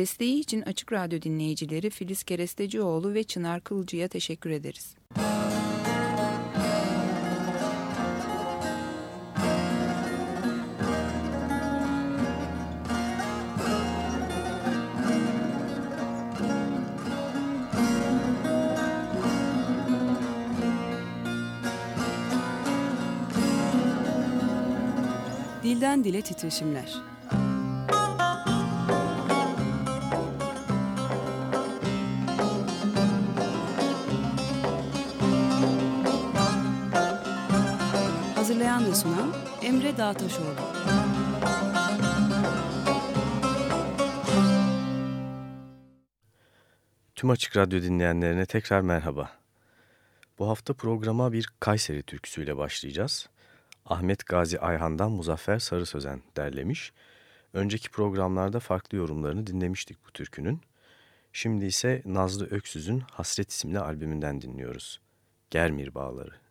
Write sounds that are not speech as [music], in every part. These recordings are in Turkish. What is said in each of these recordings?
Desteği için Açık Radyo dinleyicileri Filiz Kerestecioğlu ve Çınar Kılıcı'ya teşekkür ederiz. Dilden Dile Titreşimler Emre Dağtaşoğlu. Tüm Açık Radyo dinleyenlerine tekrar merhaba. Bu hafta programa bir Kayseri türküsüyle başlayacağız. Ahmet Gazi Ayhan'dan Muzaffer Sarı Sözen derlemiş. Önceki programlarda farklı yorumlarını dinlemiştik bu türkünün. Şimdi ise Nazlı Öksüz'ün Hasret isimli albümünden dinliyoruz. Germir Bağları.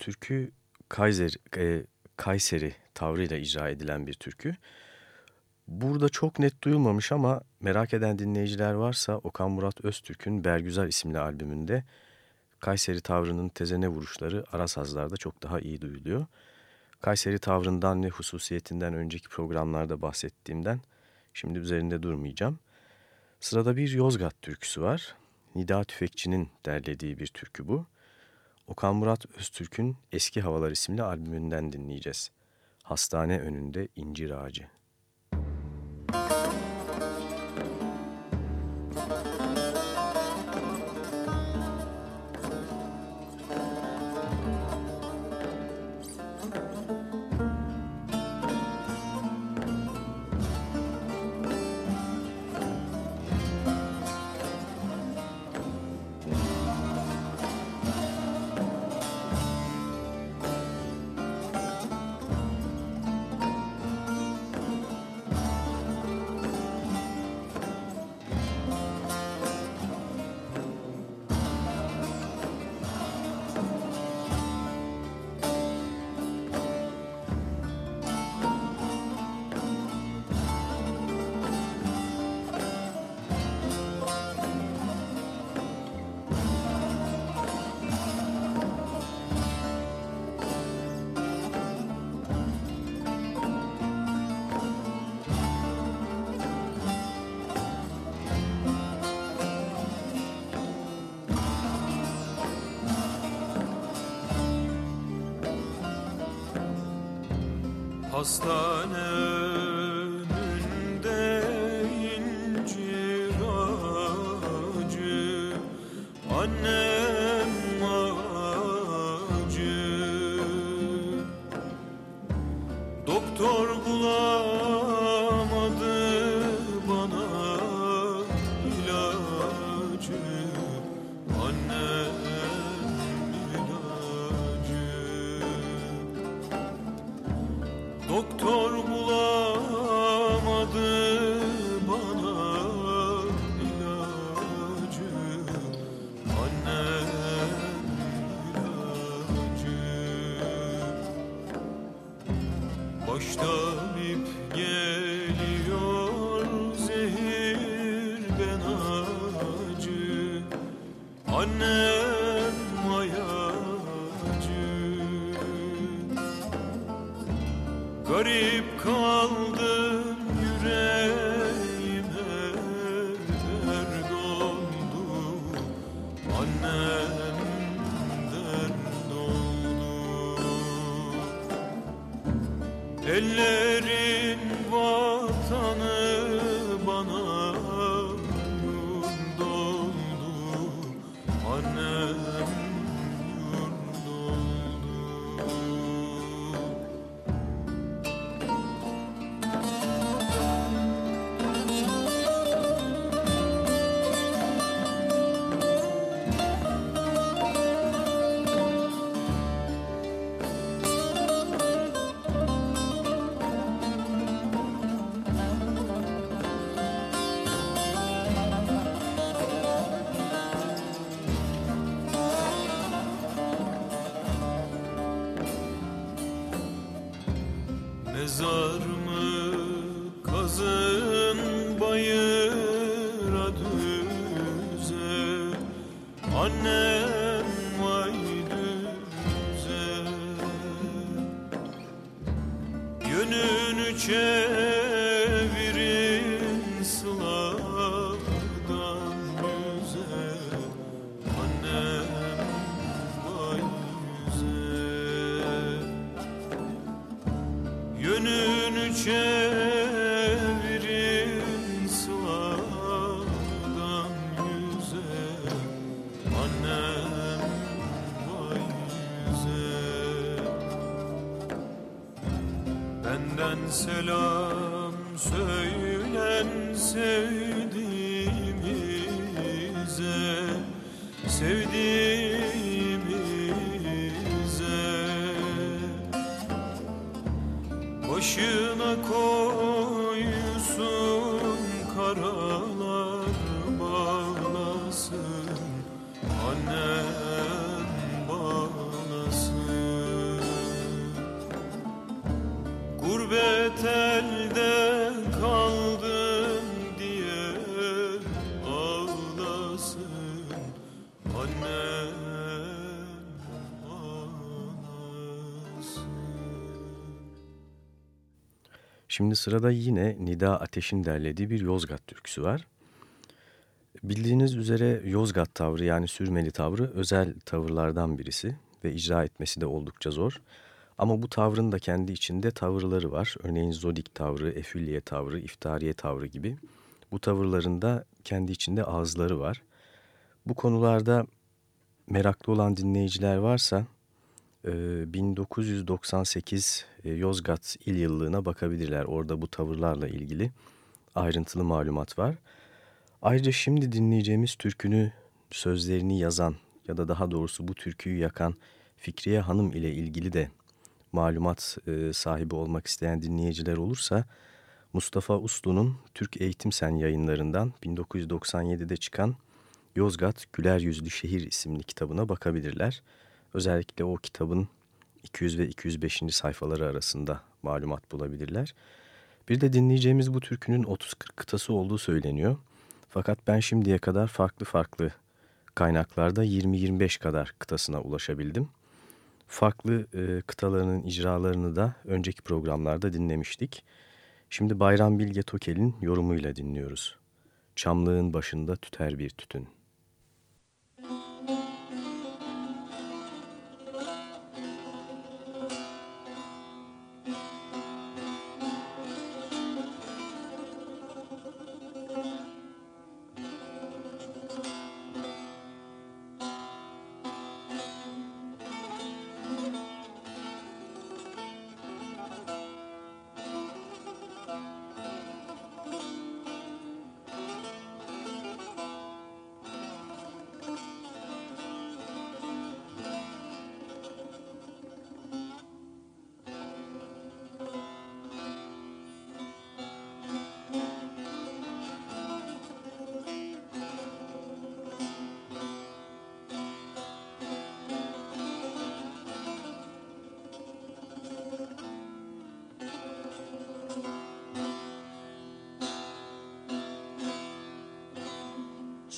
Türkü Kaiser, e, Kayseri tavrıyla icra edilen bir türkü. Burada çok net duyulmamış ama merak eden dinleyiciler varsa Okan Murat Öztürk'ün Bergüzar isimli albümünde Kayseri tavrının tezene vuruşları ara sazlarda çok daha iyi duyuluyor. Kayseri tavrından ve hususiyetinden önceki programlarda bahsettiğimden şimdi üzerinde durmayacağım. Sırada bir Yozgat türküsü var. Nida Tüfekçi'nin derlediği bir türkü bu. Okan Murat Öztürk'ün Eski Havalar isimli albümünden dinleyeceğiz. Hastane önünde incir ağacı. Hastane Yönünü çevirin sıla Şimdi sırada yine Nida Ateş'in derlediği bir Yozgat türküsü var. Bildiğiniz üzere Yozgat tavrı yani sürmeli tavrı özel tavırlardan birisi ve icra etmesi de oldukça zor. Ama bu tavrın da kendi içinde tavırları var. Örneğin Zodik tavrı, Efülliye tavrı, İftariye tavrı gibi. Bu tavırların da kendi içinde ağızları var. Bu konularda meraklı olan dinleyiciler varsa 1998 e, Yozgat il yıllığına bakabilirler. Orada bu tavırlarla ilgili ayrıntılı malumat var. Ayrıca şimdi dinleyeceğimiz türkünü sözlerini yazan ya da daha doğrusu bu türküyü yakan Fikriye Hanım ile ilgili de malumat e, sahibi olmak isteyen dinleyiciler olursa Mustafa Uslu'nun Türk Eğitim Sen yayınlarından 1997'de çıkan Yozgat Güler Yüzlü Şehir isimli kitabına bakabilirler. Özellikle o kitabın 200 ve 205. sayfaları arasında malumat bulabilirler. Bir de dinleyeceğimiz bu türkünün 30-40 kıtası olduğu söyleniyor. Fakat ben şimdiye kadar farklı farklı kaynaklarda 20-25 kadar kıtasına ulaşabildim. Farklı e, kıtalarının icralarını da önceki programlarda dinlemiştik. Şimdi Bayram Bilge Tokel'in yorumuyla dinliyoruz. Çamlığın başında tüter bir tütün.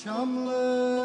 Çamlığın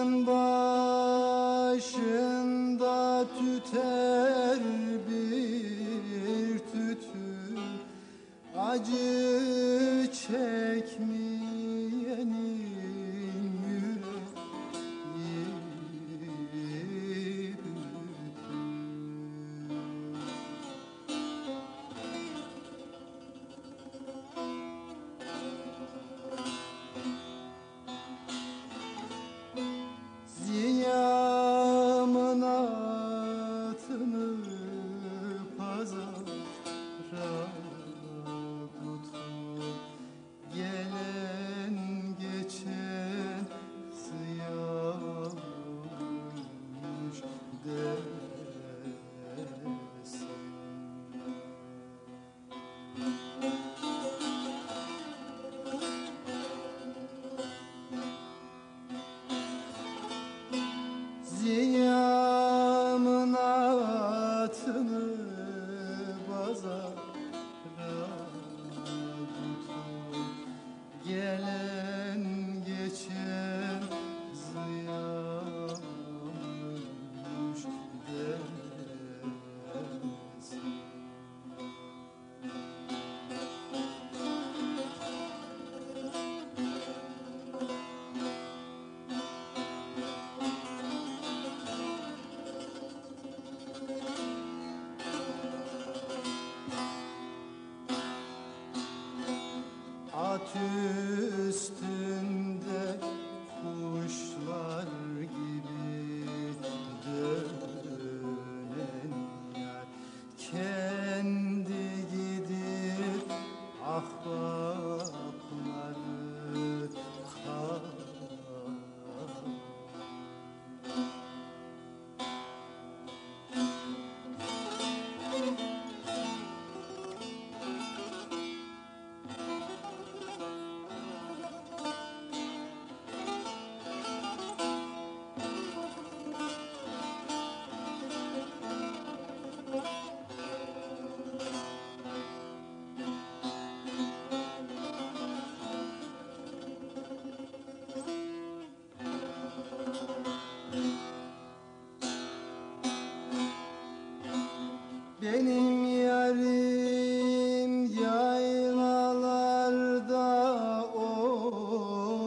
Benim yarim yaylalarda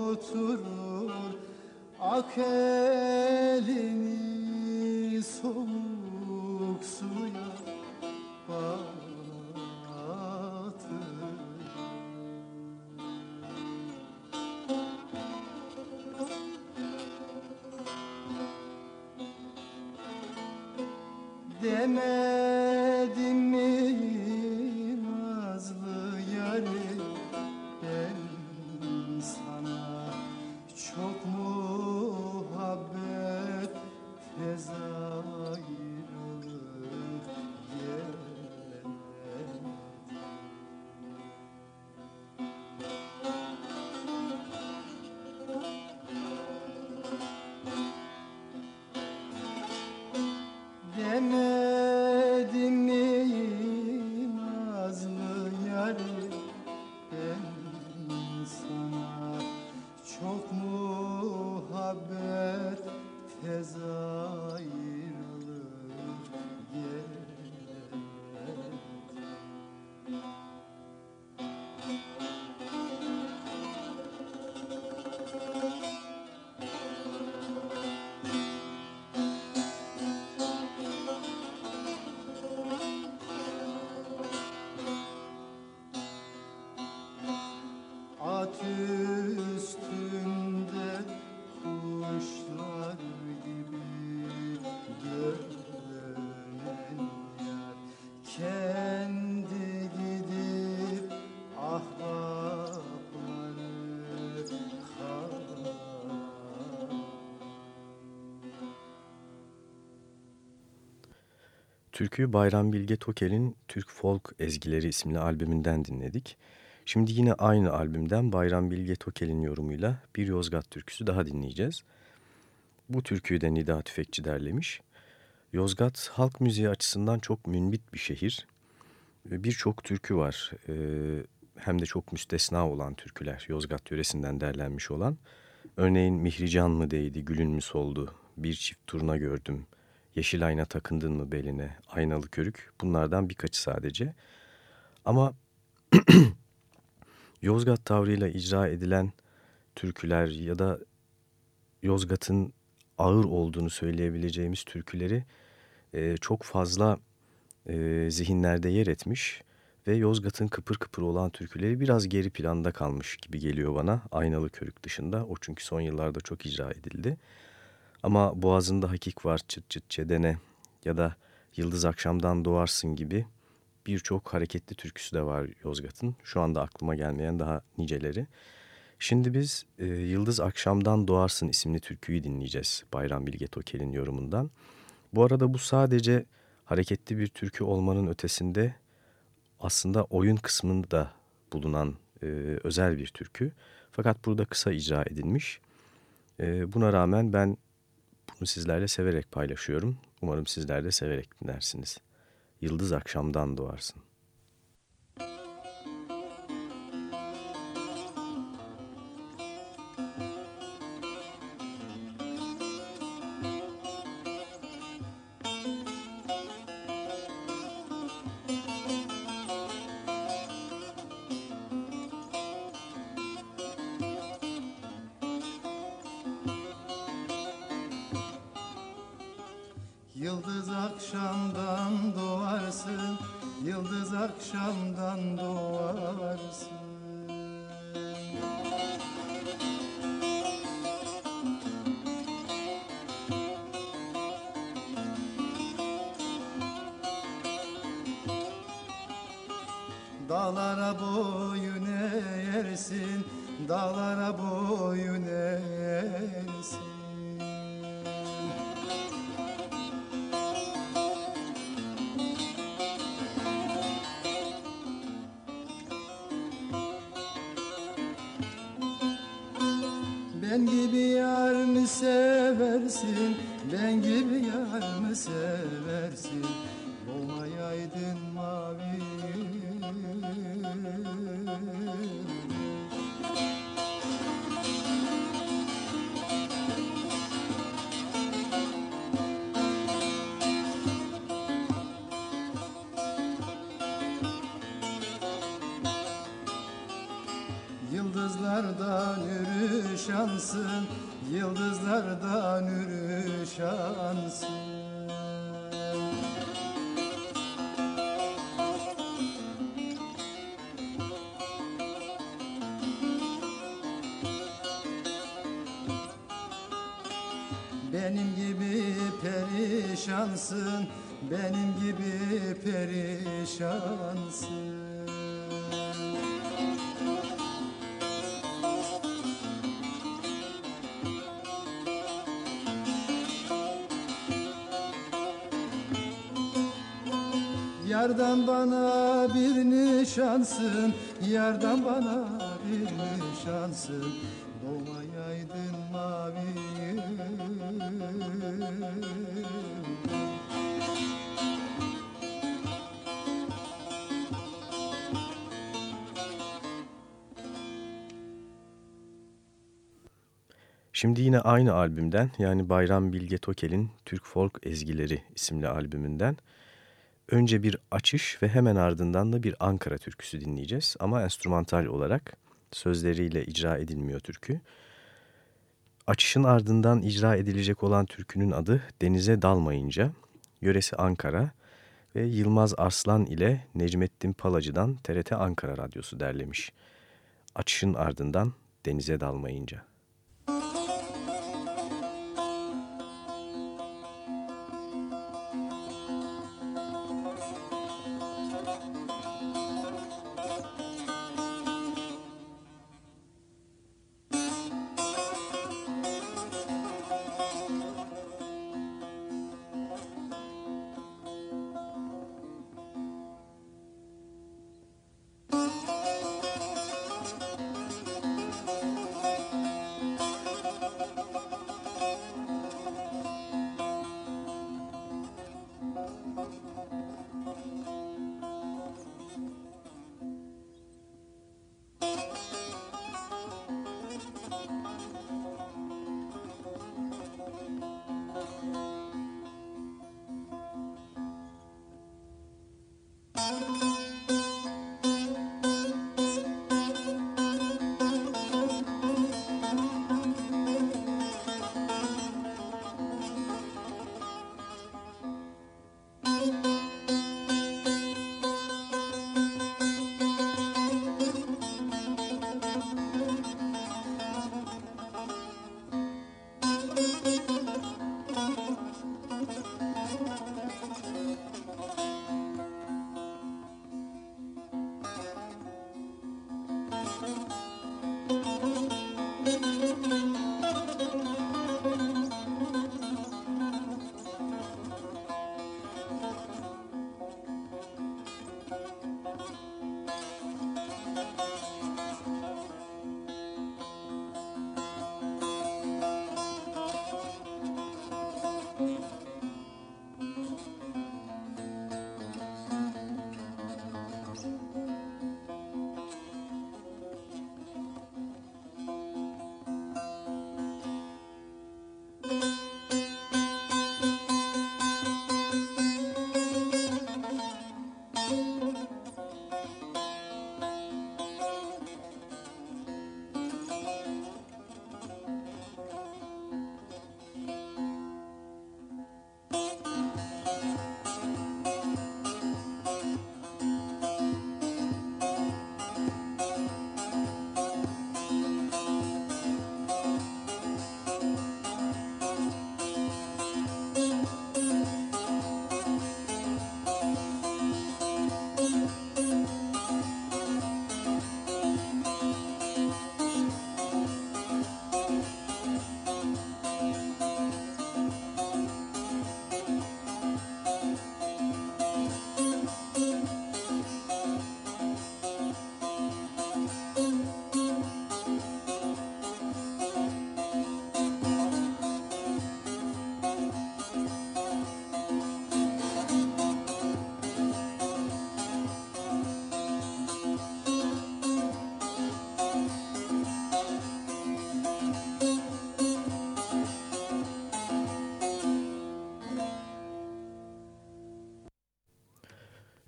oturur. Ak elini soğuk suya batır Deme Türküyü Bayram Bilge Tokel'in Türk Folk Ezgileri isimli albümünden dinledik. Şimdi yine aynı albümden Bayram Bilge Tokel'in yorumuyla bir Yozgat türküsü daha dinleyeceğiz. Bu türküyü de Nida Tüfekçi derlemiş. Yozgat halk müziği açısından çok münbit bir şehir. Birçok türkü var. Ee, hem de çok müstesna olan türküler Yozgat yöresinden derlenmiş olan. Örneğin Mihrican mı değdi, gülün mü soldu, bir çift turna gördüm, Yeşil ayna takındın mı beline? Aynalı körük. Bunlardan birkaçı sadece. Ama [clears throat] Yozgat tavrıyla icra edilen türküler ya da Yozgat'ın ağır olduğunu söyleyebileceğimiz türküleri e, çok fazla e, zihinlerde yer etmiş ve Yozgat'ın kıpır kıpır olan türküleri biraz geri planda kalmış gibi geliyor bana Aynalı Körük dışında. O çünkü son yıllarda çok icra edildi. Ama boğazında hakik var çıt çıt çedene ya da Yıldız Akşam'dan Doğarsın gibi birçok hareketli türküsü de var Yozgat'ın. Şu anda aklıma gelmeyen daha niceleri. Şimdi biz e, Yıldız Akşam'dan Doğarsın isimli türküyü dinleyeceğiz Bayram Bilge Tokel'in yorumundan. Bu arada bu sadece hareketli bir türkü olmanın ötesinde aslında oyun kısmında bulunan e, özel bir türkü. Fakat burada kısa icra edilmiş. E, buna rağmen ben bunu sizlerle severek paylaşıyorum. Umarım sizler de severek dinlersiniz. Yıldız akşamdan doğarsın. Dağlara boyun eğersin Dağlara boyun perişansın Benim gibi perişansın. Yardan bana bir nişansın Yardan bana bir nişansın Şimdi yine aynı albümden yani Bayram Bilge Tokel'in Türk Folk Ezgileri isimli albümünden önce bir açış ve hemen ardından da bir Ankara türküsü dinleyeceğiz ama enstrümantal olarak sözleriyle icra edilmiyor türkü. Açışın ardından icra edilecek olan türkünün adı Denize Dalmayınca, yöresi Ankara ve Yılmaz Arslan ile Necmettin Palacı'dan TRT Ankara Radyosu derlemiş. Açışın ardından Denize Dalmayınca.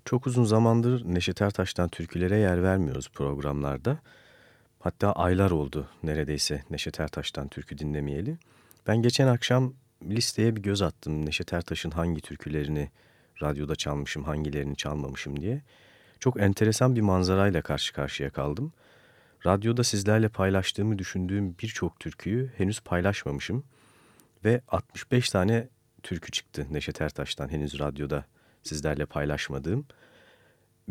Çok uzun zamandır Neşet Ertaş'tan türkülere yer vermiyoruz programlarda. Hatta aylar oldu neredeyse Neşet Ertaş'tan türkü dinlemeyeli. Ben geçen akşam listeye bir göz attım. Neşet Ertaş'ın hangi türkülerini radyoda çalmışım, hangilerini çalmamışım diye. Çok enteresan bir manzarayla karşı karşıya kaldım. Radyoda sizlerle paylaştığımı düşündüğüm birçok türküyü henüz paylaşmamışım. Ve 65 tane türkü çıktı Neşet Ertaş'tan henüz radyoda sizlerle paylaşmadığım.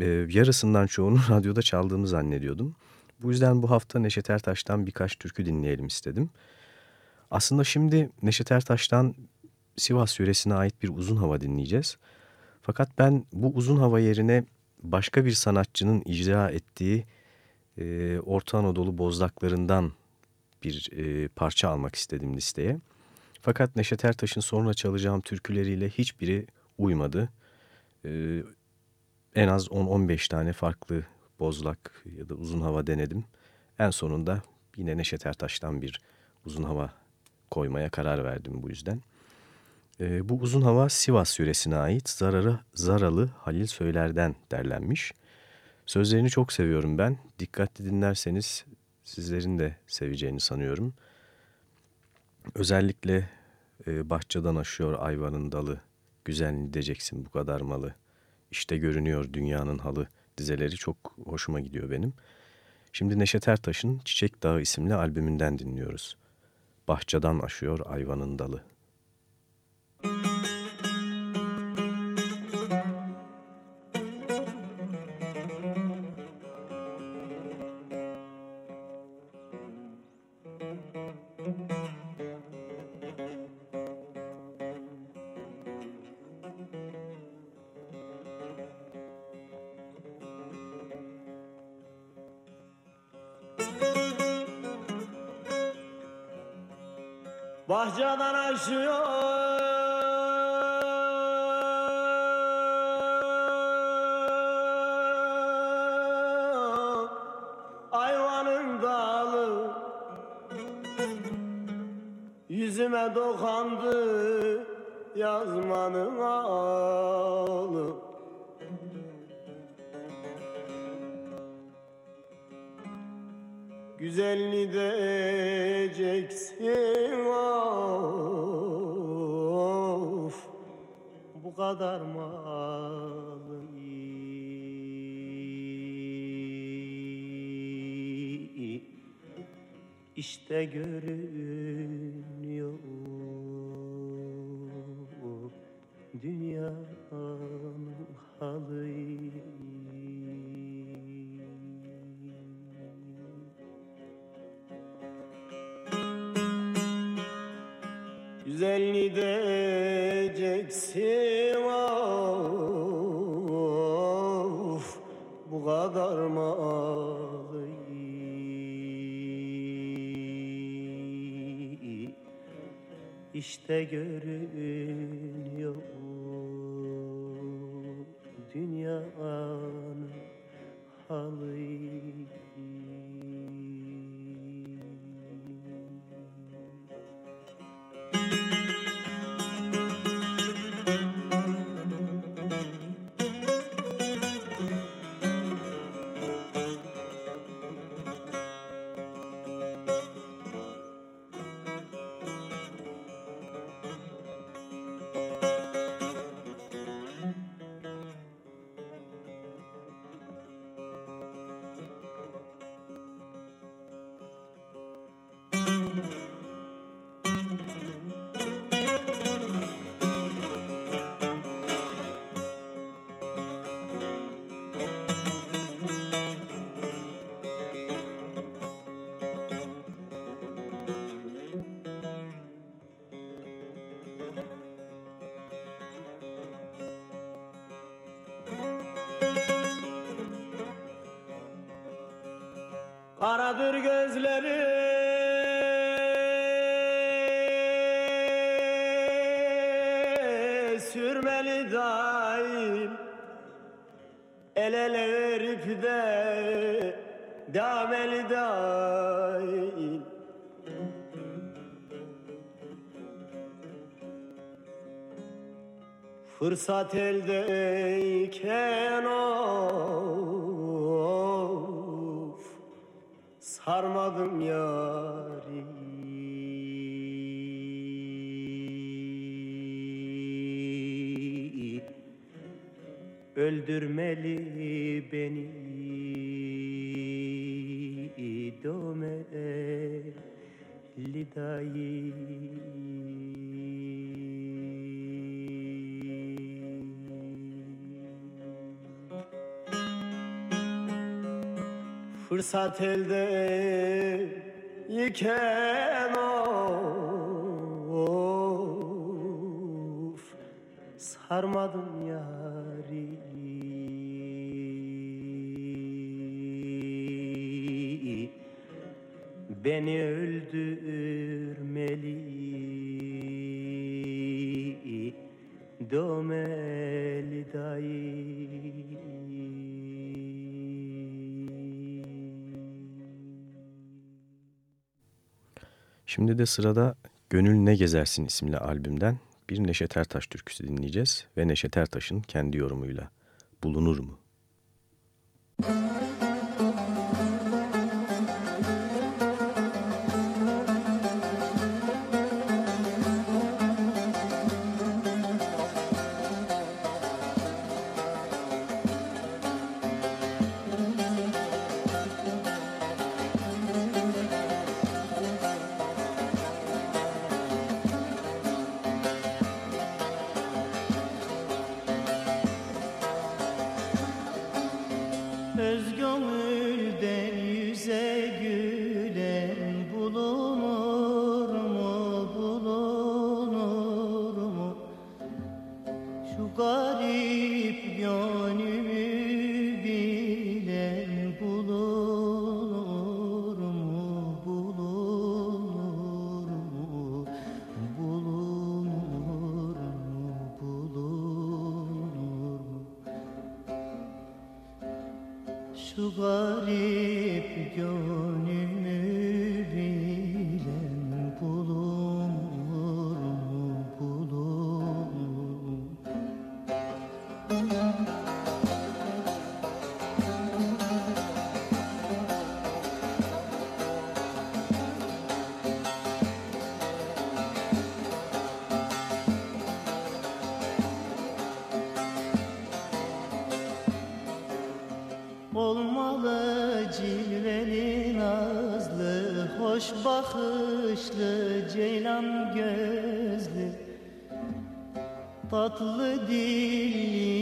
Ee, yarısından çoğunu [laughs] radyoda çaldığımı zannediyordum. Bu yüzden bu hafta Neşet Ertaş'tan birkaç türkü dinleyelim istedim. Aslında şimdi Neşet Ertaş'tan Sivas yöresine ait bir uzun hava dinleyeceğiz. Fakat ben bu uzun hava yerine başka bir sanatçının icra ettiği e, Orta Anadolu bozdaklarından bir e, parça almak istedim listeye. Fakat Neşet Ertaş'ın sonra çalacağım türküleriyle hiçbiri uymadı. E, en az 10-15 tane farklı bozlak ya da uzun hava denedim. En sonunda yine Neşet Ertaş'tan bir uzun hava koymaya karar verdim bu yüzden. E, bu uzun hava Sivas yöresine ait Zararı, Zaralı Halil Söyler'den derlenmiş. Sözlerini çok seviyorum ben. Dikkatli dinlerseniz sizlerin de seveceğini sanıyorum. Özellikle e, bahçeden aşıyor ayvanın dalı, güzel gideceksin bu kadar malı. İşte görünüyor dünyanın halı dizeleri çok hoşuma gidiyor benim. Şimdi Neşet Ertaş'ın Çiçek Dağı isimli albümünden dinliyoruz. Bahçeden aşıyor ayvanın dalı. Bahçeden aşıyor işte görünüyor İşte görünüyor Karadır gözleri. Sürmeli daim. El ele verip de Dameli daim. Fırsat eldeyken sarmadım yari Öldürmeli beni dömeli dayı Fırsat elde iken of Sarmadım yari Beni öldürmeli. Dömeli Şimdi de sırada Gönül Ne Gezersin isimli albümden bir Neşet Ertaş türküsü dinleyeceğiz ve Neşet Ertaş'ın kendi yorumuyla Bulunur mu? Tatlı dilli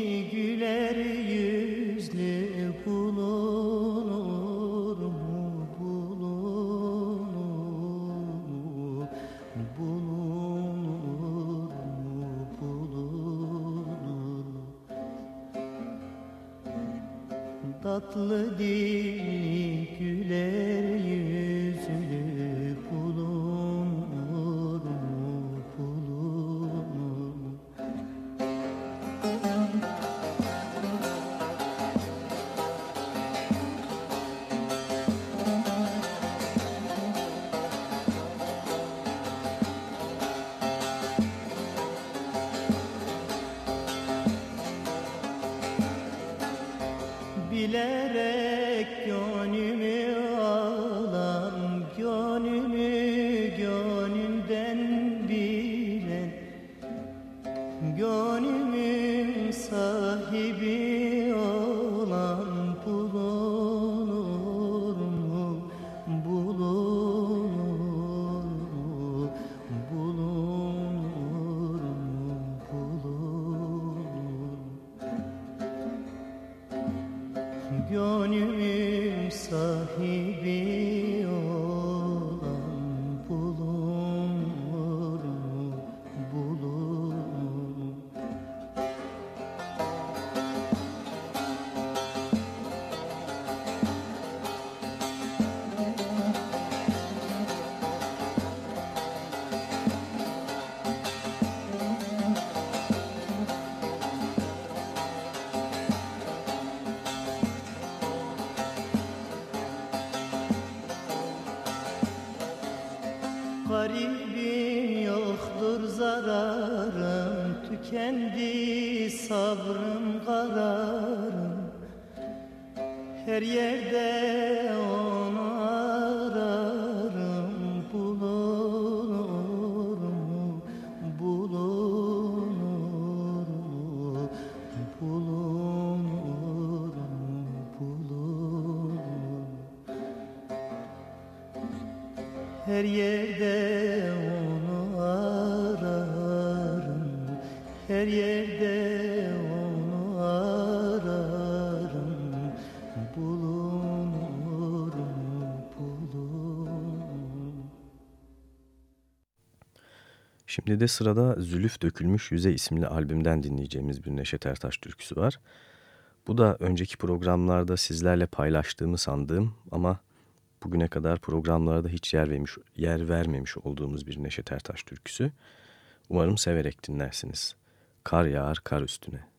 Her yerde Şimdi de sırada Zülüf Dökülmüş Yüze isimli albümden dinleyeceğimiz bir Neşet Ertaş türküsü var. Bu da önceki programlarda sizlerle paylaştığımı sandığım ama bugüne kadar programlarda hiç yer vermiş, yer vermemiş olduğumuz bir Neşet Ertaş türküsü. Umarım severek dinlersiniz. Kar yağar kar üstüne.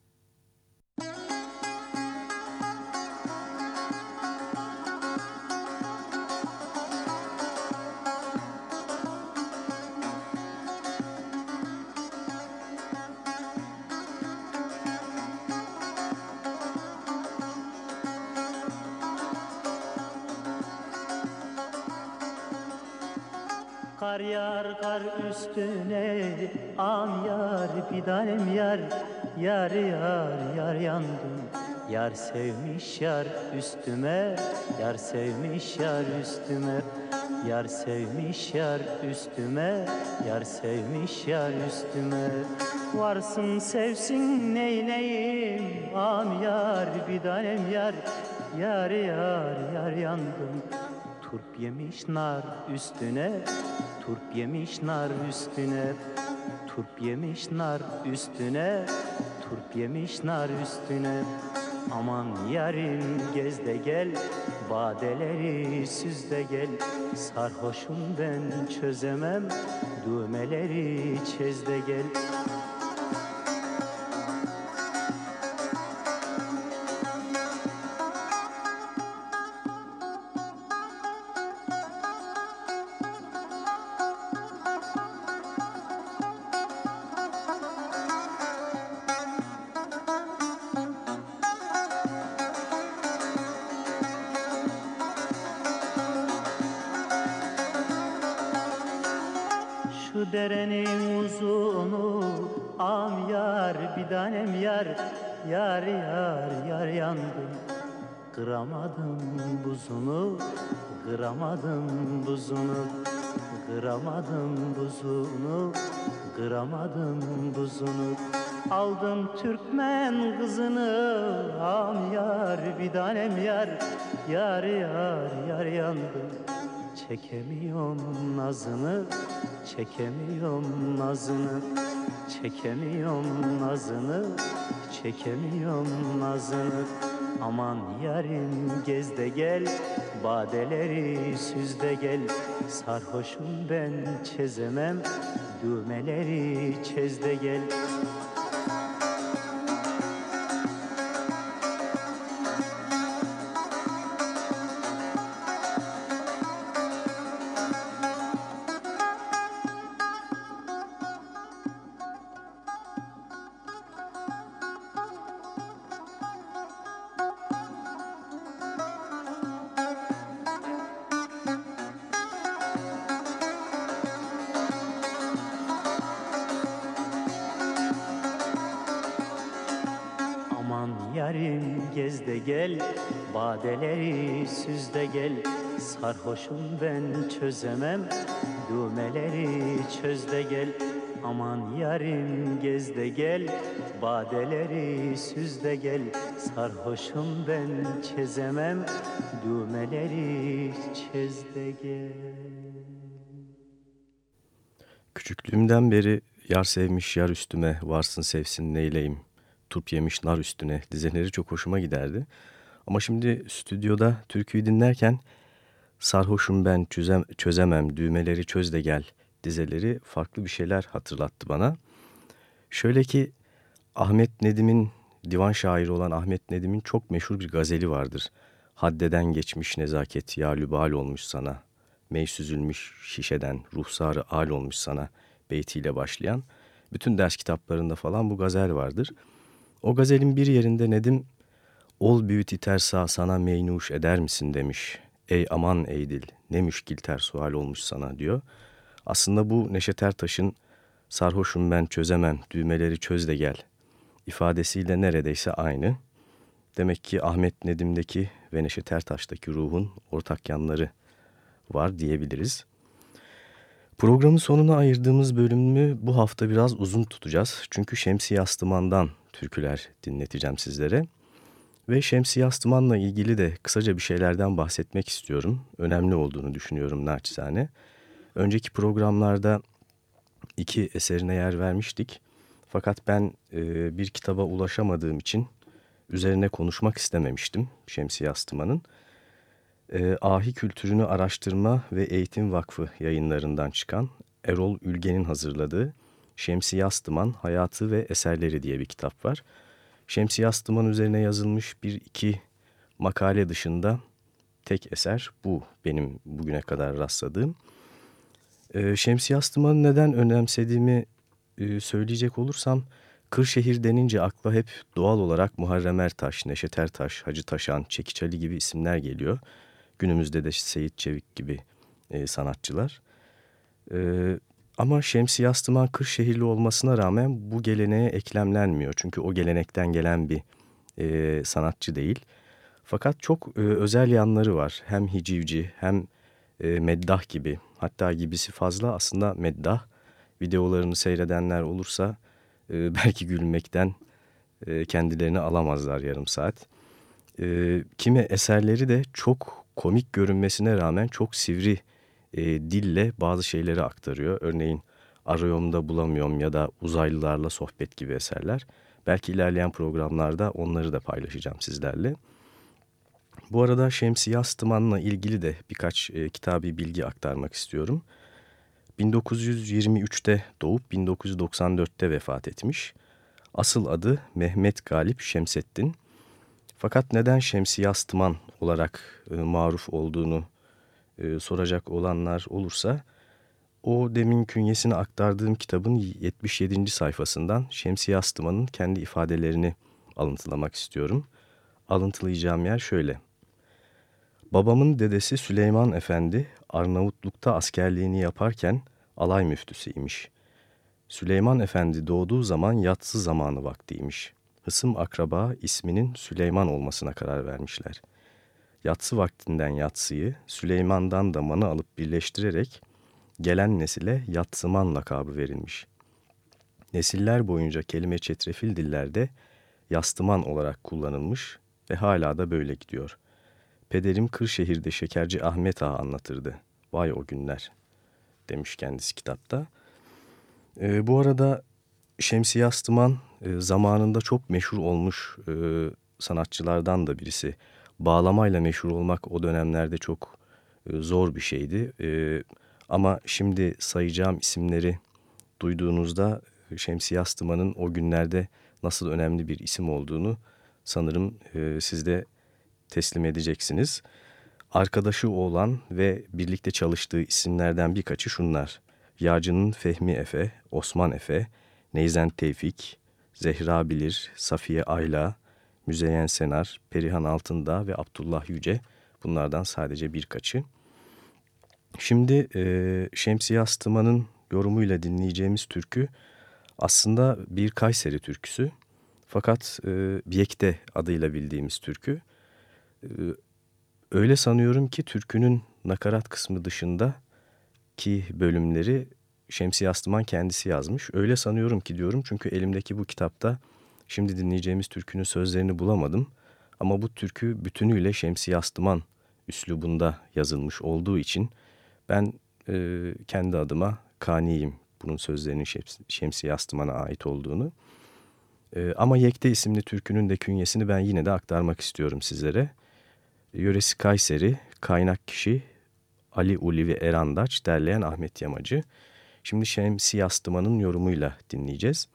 Fidanem yar Yar yar yar yandım. Yar sevmiş yar üstüme Yar sevmiş yar üstüme. Yar sevmiş yar üstüme Yar sevmiş yar üstüme. Varsın sevsin neyleyim Am yar fidanem yar Yar yar yar yandım. Turp yemiş nar üstüne Turp yemiş nar üstüne Turp yemiş nar üstüne Turp yemiş nar üstüne. Aman yarim gez de gel Badeleri süz de gel. Sarhoşum ben çözemem Düğmeleri çez de gel Kıramadım buzunu Kıramadım buzunu Kıramadım buzunu Kıramadım buzunu Aldım Türkmen kızını Am yar bir tanem yar Yar yar yar yandım Çekemiyorum nazını, çekemiyorum nazını, çekemiyorum nazını, çekemiyorum nazını. Aman yarim gez de gel, badeleri süz de gel. Sarhoşum ben çezemem, düğmeleri çez de gel. Badeleri süz de gel Sarhoşum ben çözemem. Düğmeleri çöz de gel Aman yarim gez de gel. Badeleri süz de gel Sarhoşum ben çözemem Düğmeleri çöz de gel. Küçüklüğümden beri yar sevmiş yar üstüme varsın sevsin neyleyim. Turp yemiş nar üstüne dizeleri çok hoşuma giderdi. Ama şimdi stüdyoda türküyü dinlerken sarhoşum ben çözem, çözemem düğmeleri çöz de gel dizeleri farklı bir şeyler hatırlattı bana. Şöyle ki Ahmet Nedim'in divan şairi olan Ahmet Nedim'in çok meşhur bir gazeli vardır. Haddeden geçmiş nezaket ya lübal olmuş sana. Mey süzülmüş şişeden ruhsarı al olmuş sana beytiyle başlayan. Bütün ders kitaplarında falan bu gazel vardır. O gazelin bir yerinde Nedim ol büyüt iter sağ sana meynuş eder misin demiş. Ey aman ey dil ne müşkil ter sual olmuş sana diyor. Aslında bu Neşet Ertaş'ın sarhoşum ben çözemem düğmeleri çöz de gel ifadesiyle neredeyse aynı. Demek ki Ahmet Nedim'deki ve Neşet Ertaş'taki ruhun ortak yanları var diyebiliriz. Programın sonuna ayırdığımız bölümü bu hafta biraz uzun tutacağız. Çünkü Şemsi Yastıman'dan türküler dinleteceğim sizlere. Ve Şemsi Yastıman'la ilgili de kısaca bir şeylerden bahsetmek istiyorum. Önemli olduğunu düşünüyorum naçizane. Önceki programlarda iki eserine yer vermiştik. Fakat ben e, bir kitaba ulaşamadığım için üzerine konuşmak istememiştim Şemsi Yastıman'ın. E, Ahi Kültürünü Araştırma ve Eğitim Vakfı yayınlarından çıkan Erol Ülgen'in hazırladığı Şemsi Yastıman Hayatı ve Eserleri diye bir kitap var. Şemsi Yastıman üzerine yazılmış bir iki makale dışında tek eser bu benim bugüne kadar rastladığım. Ee, Şemsi Yastıman'ı neden önemsediğimi e, söyleyecek olursam Kırşehir denince akla hep doğal olarak Muharrem Ertaş, Neşet Ertaş, Hacı Taşan, Çekiç Ali gibi isimler geliyor. Günümüzde de Seyit Çevik gibi e, sanatçılar. E, ama Şemsi Yastıman Kırşehirli olmasına rağmen bu geleneğe eklemlenmiyor. Çünkü o gelenekten gelen bir e, sanatçı değil. Fakat çok e, özel yanları var. Hem hicivci hem e, meddah gibi. Hatta gibisi fazla aslında meddah. Videolarını seyredenler olursa e, [laughs] belki gülmekten e, kendilerini alamazlar yarım saat. E, kimi eserleri de çok komik görünmesine rağmen çok sivri e, dille bazı şeyleri aktarıyor. Örneğin arayomda bulamıyorum ya da uzaylılarla sohbet gibi eserler. Belki ilerleyen programlarda onları da paylaşacağım sizlerle. Bu arada Şemsi Yastıman'la ilgili de birkaç e, kitabi bilgi aktarmak istiyorum. 1923'te doğup 1994'te vefat etmiş. Asıl adı Mehmet Galip Şemsettin. Fakat neden Şemsi Yastıman olarak e, maruf olduğunu e, soracak olanlar olursa o demin künyesini aktardığım kitabın 77. sayfasından Şemsi Yastıman'ın kendi ifadelerini alıntılamak istiyorum. Alıntılayacağım yer şöyle. Babamın dedesi Süleyman Efendi Arnavutluk'ta askerliğini yaparken alay müftüsüymiş. Süleyman Efendi doğduğu zaman yatsı zamanı vaktiymiş. Hısım akraba isminin Süleyman olmasına karar vermişler. Yatsı vaktinden yatsıyı Süleyman'dan da manı alıp birleştirerek gelen nesile yatsıman lakabı verilmiş. Nesiller boyunca kelime çetrefil dillerde yastıman olarak kullanılmış ve hala da böyle gidiyor. Pederim Kırşehir'de şekerci Ahmet Ağa anlatırdı. Vay o günler demiş kendisi kitapta. E, bu arada Şemsi Yastıman e, zamanında çok meşhur olmuş e, sanatçılardan da birisi. Bağlamayla meşhur olmak o dönemlerde çok e, zor bir şeydi. E, ama şimdi sayacağım isimleri duyduğunuzda e, Şemsi Yastıman'ın o günlerde nasıl önemli bir isim olduğunu sanırım e, siz de teslim edeceksiniz. Arkadaşı olan ve birlikte çalıştığı isimlerden birkaçı şunlar. Yağcı'nın Fehmi Efe, Osman Efe, Neyzen Tevfik, Zehra Bilir, Safiye Ayla, Müzeyyen Senar, Perihan Altındağ ve Abdullah Yüce bunlardan sadece birkaçı. Şimdi e, Şemsiye Astıman'ın yorumuyla dinleyeceğimiz türkü aslında bir Kayseri türküsü. Fakat e, Biyekte adıyla bildiğimiz türkü. E, öyle sanıyorum ki türkünün nakarat kısmı dışında ki bölümleri Şemsiye Astıman kendisi yazmış. Öyle sanıyorum ki diyorum çünkü elimdeki bu kitapta şimdi dinleyeceğimiz türkünün sözlerini bulamadım. Ama bu türkü bütünüyle Şemsiye Astıman üslubunda yazılmış olduğu için ben e, kendi adıma kaniyim bunun sözlerinin Şemsiye Astıman'a ait olduğunu. E, ama Yekte isimli türkünün de künyesini ben yine de aktarmak istiyorum sizlere. Yöresi Kayseri, kaynak kişi Ali Uli Erandaç, derleyen Ahmet Yamacı. Şimdi Şemsi Yastıman'ın yorumuyla dinleyeceğiz.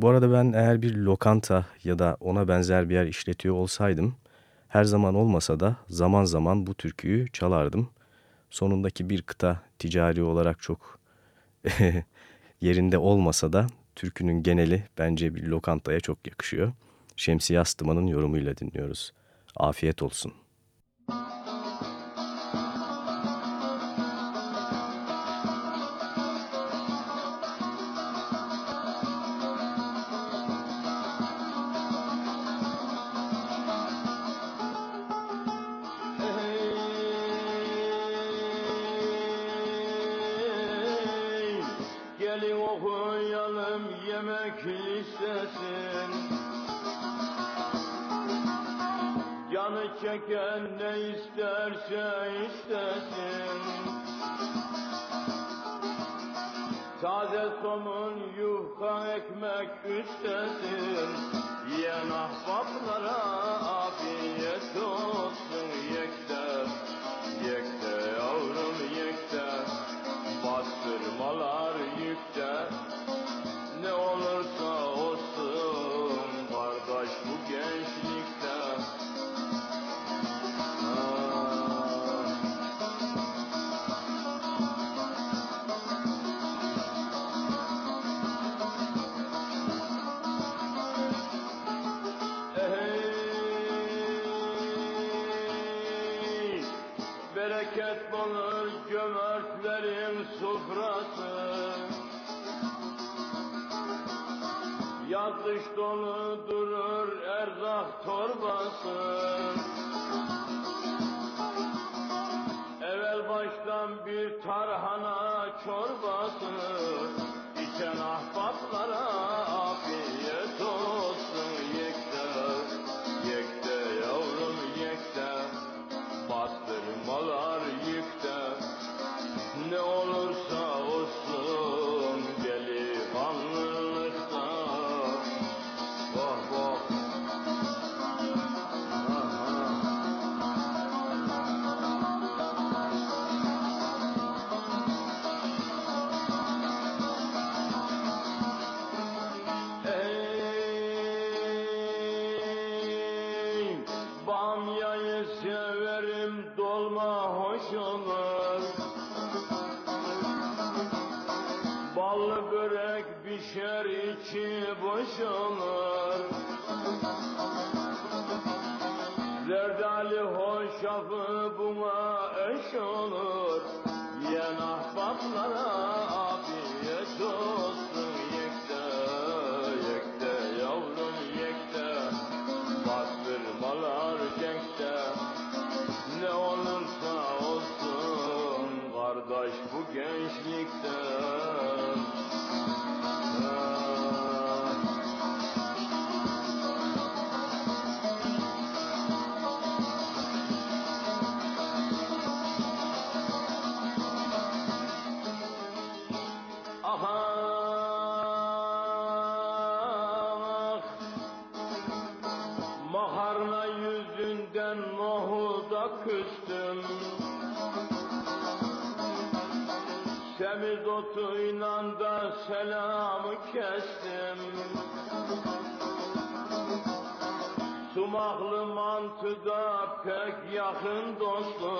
Bu arada ben eğer bir lokanta ya da ona benzer bir yer işletiyor olsaydım, her zaman olmasa da zaman zaman bu türküyü çalardım. Sonundaki bir kıta ticari olarak çok [laughs] yerinde olmasa da türkünün geneli bence bir lokantaya çok yakışıyor. Şemsi Yastıman'ın yorumuyla dinliyoruz. Afiyet olsun. sofrası Yaz dolu durur erzak torbası. kestim Sumaklı mantıda pek yakın dostum.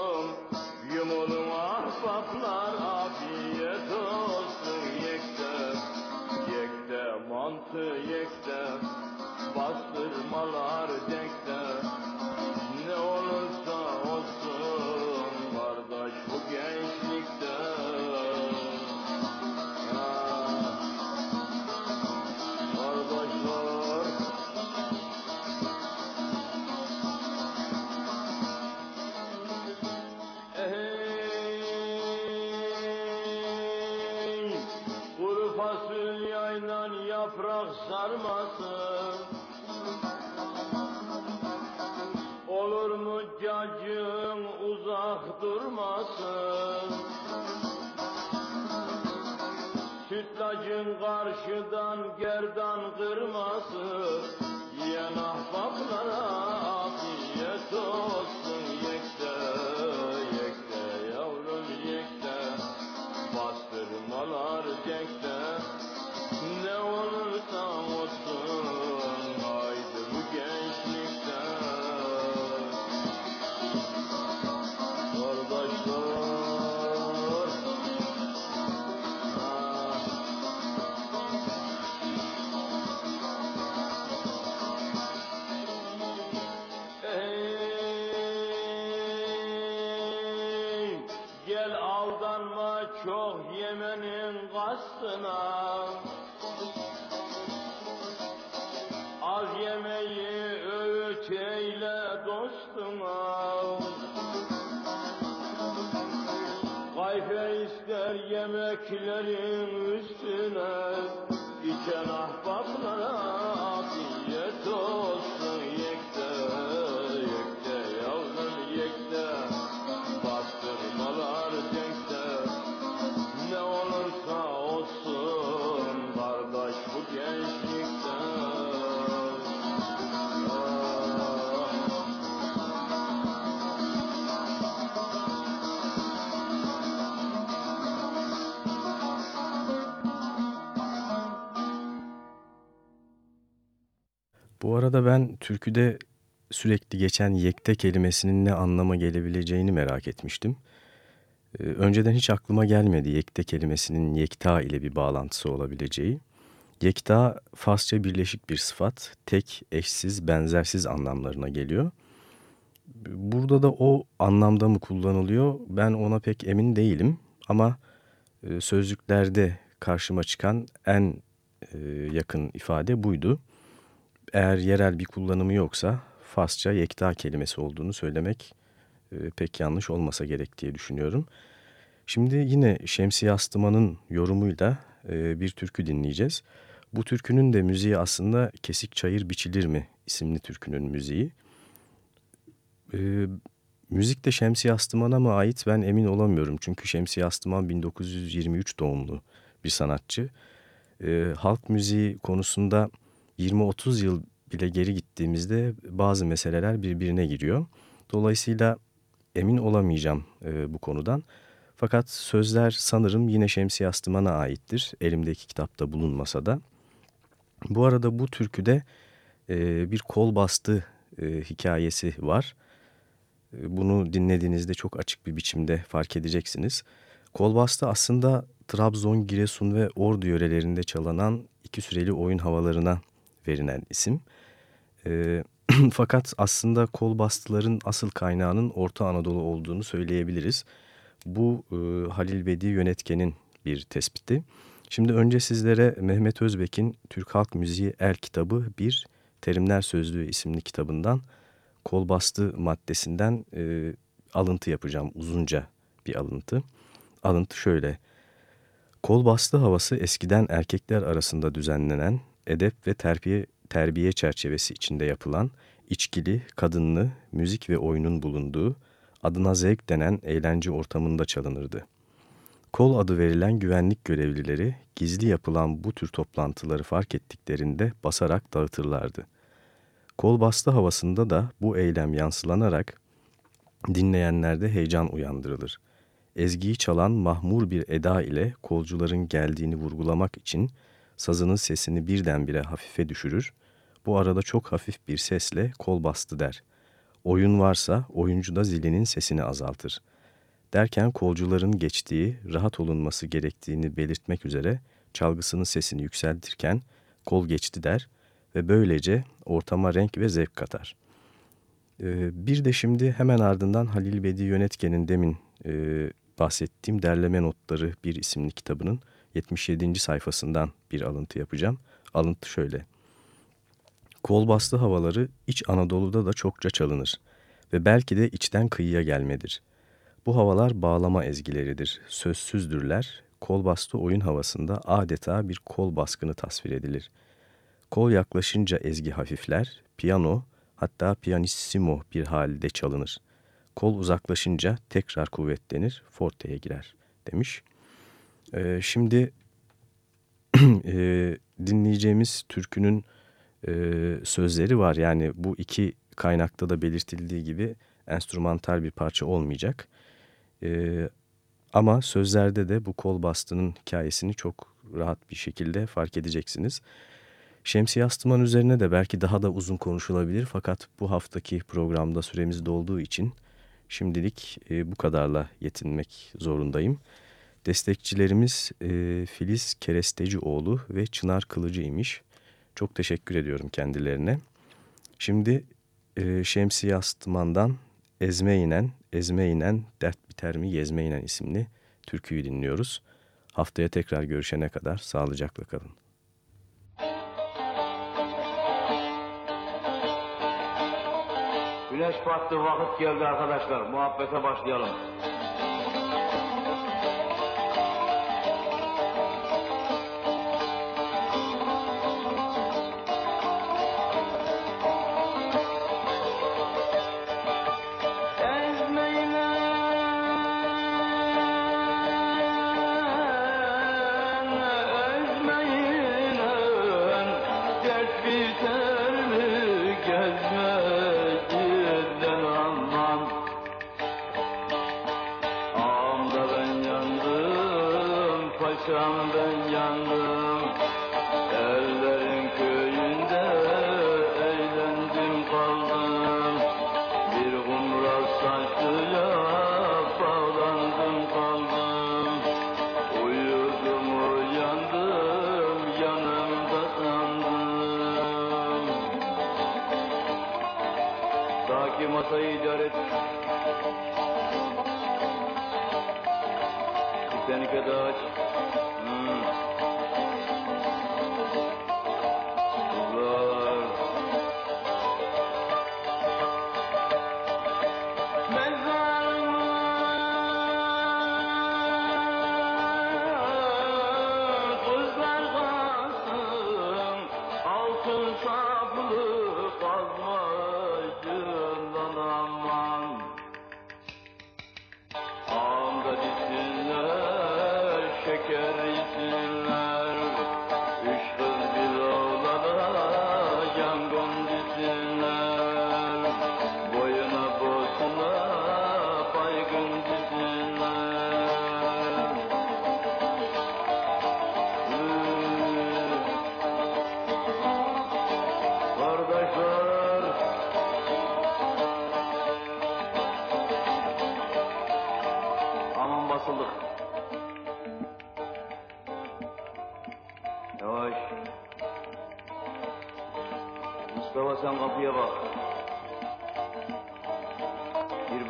tahtına Az yemeği öğüt eyle dostuma. Kayfe ister yemekleri Bu arada ben türküde sürekli geçen yekte kelimesinin ne anlama gelebileceğini merak etmiştim. Ee, önceden hiç aklıma gelmedi yekte kelimesinin yekta ile bir bağlantısı olabileceği. Yekta Farsça birleşik bir sıfat, tek, eşsiz, benzersiz anlamlarına geliyor. Burada da o anlamda mı kullanılıyor ben ona pek emin değilim ama e, sözlüklerde karşıma çıkan en e, yakın ifade buydu. Eğer yerel bir kullanımı yoksa Farsça yekta kelimesi olduğunu söylemek e, pek yanlış olmasa gerek diye düşünüyorum. Şimdi yine Şemsiye Astıman'ın yorumuyla e, bir türkü dinleyeceğiz. Bu türkünün de müziği aslında Kesik Çayır Biçilir mi isimli türkünün müziği. E, müzik de Şemsiye Astıman'a mı ait ben emin olamıyorum. Çünkü Şemsiye Astıman 1923 doğumlu bir sanatçı. E, halk müziği konusunda 20-30 yıl bile geri gittiğimizde bazı meseleler birbirine giriyor. Dolayısıyla emin olamayacağım e, bu konudan. Fakat sözler sanırım yine Şemsiye Astıman'a aittir. Elimdeki kitapta bulunmasa da. Bu arada bu türküde e, bir kol bastı e, hikayesi var. E, bunu dinlediğinizde çok açık bir biçimde fark edeceksiniz. Kol bastı aslında Trabzon, Giresun ve Ordu yörelerinde çalanan iki süreli oyun havalarına verilen isim. E, [clears throat] fakat aslında kol bastıların asıl kaynağının Orta Anadolu olduğunu söyleyebiliriz. Bu e, Halil Bedi Yönetken'in bir tespiti. Şimdi önce sizlere Mehmet Özbek'in Türk Halk Müziği El Kitabı bir Terimler Sözlüğü isimli kitabından kol bastı maddesinden e, alıntı yapacağım. Uzunca bir alıntı. Alıntı şöyle. Kol bastı havası eskiden erkekler arasında düzenlenen edep ve terbiye, terbiye çerçevesi içinde yapılan içkili, kadınlı, müzik ve oyunun bulunduğu adına zevk denen eğlence ortamında çalınırdı. Kol adı verilen güvenlik görevlileri gizli yapılan bu tür toplantıları fark ettiklerinde basarak dağıtırlardı. Kol bastı havasında da bu eylem yansılanarak dinleyenlerde heyecan uyandırılır. Ezgiyi çalan mahmur bir eda ile kolcuların geldiğini vurgulamak için sazının sesini birdenbire hafife düşürür. Bu arada çok hafif bir sesle kol bastı der. Oyun varsa oyuncu da zilinin sesini azaltır. Derken kolcuların geçtiği, rahat olunması gerektiğini belirtmek üzere çalgısının sesini yükseltirken kol geçti der ve böylece ortama renk ve zevk katar. Ee, bir de şimdi hemen ardından Halil Bedi Yönetken'in demin e, bahsettiğim Derleme Notları bir isimli kitabının 77. sayfasından bir alıntı yapacağım. Alıntı şöyle. Kol bastı havaları İç Anadolu'da da çokça çalınır ve belki de içten kıyıya gelmedir. Bu havalar bağlama ezgileridir, sözsüzdürler, kol bastı oyun havasında adeta bir kol baskını tasvir edilir. Kol yaklaşınca ezgi hafifler, piyano hatta pianissimo bir halde çalınır. Kol uzaklaşınca tekrar kuvvetlenir, forteye girer demiş. Ee, şimdi [clears throat] e, dinleyeceğimiz türkünün e, sözleri var. Yani bu iki kaynakta da belirtildiği gibi enstrümantal bir parça olmayacak. E, ama sözlerde de bu kol bastının hikayesini çok rahat bir şekilde fark edeceksiniz. Şemsiye Astıman üzerine de belki daha da uzun konuşulabilir fakat bu haftaki programda süremiz dolduğu için şimdilik e, bu kadarla yetinmek zorundayım. Destekçilerimiz e, Filiz Kerestecioğlu ve Çınar Kılıcı imiş. Çok teşekkür ediyorum kendilerine. Şimdi e, Şemsiye Astıman'dan Ezme inen, Ezme inen, Dert Biter mi Yezme inen isimli türküyü dinliyoruz. Haftaya tekrar görüşene kadar sağlıcakla kalın. Güneş battı vakit geldi arkadaşlar. Muhabbete başlayalım. اکرم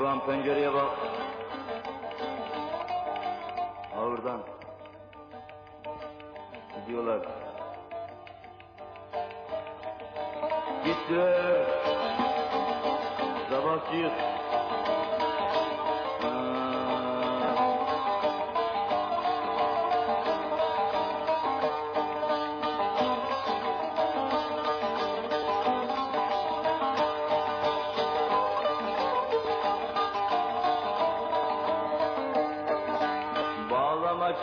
İrban pencereye bak. Ağırdan. Gidiyorlar. Gittiler. Sabahçıyız. Ha.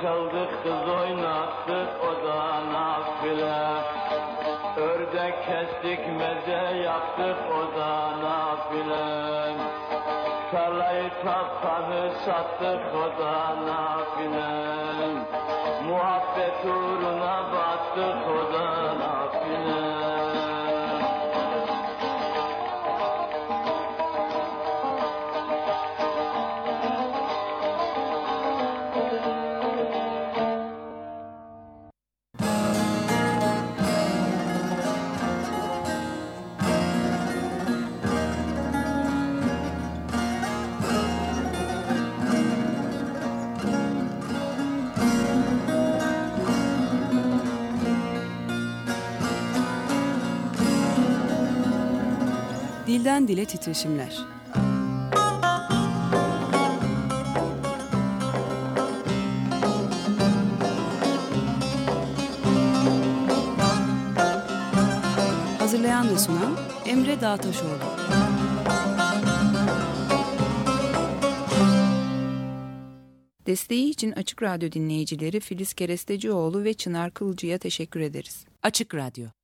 Çaldık kız oynattık o da nafile. Ördek kestik meze yaptık o da nafile. Tarlayı tapkanı sattık o da nafile. Muhabbet uğruna battık o da nafile Dilden dile titreşimler. Hazırlayan ve sunan Emre Dağtaşoğlu. Desteği için Açık Radyo dinleyicileri Filiz Kerestecioğlu ve Çınar Kılıcı'ya teşekkür ederiz. Açık Radyo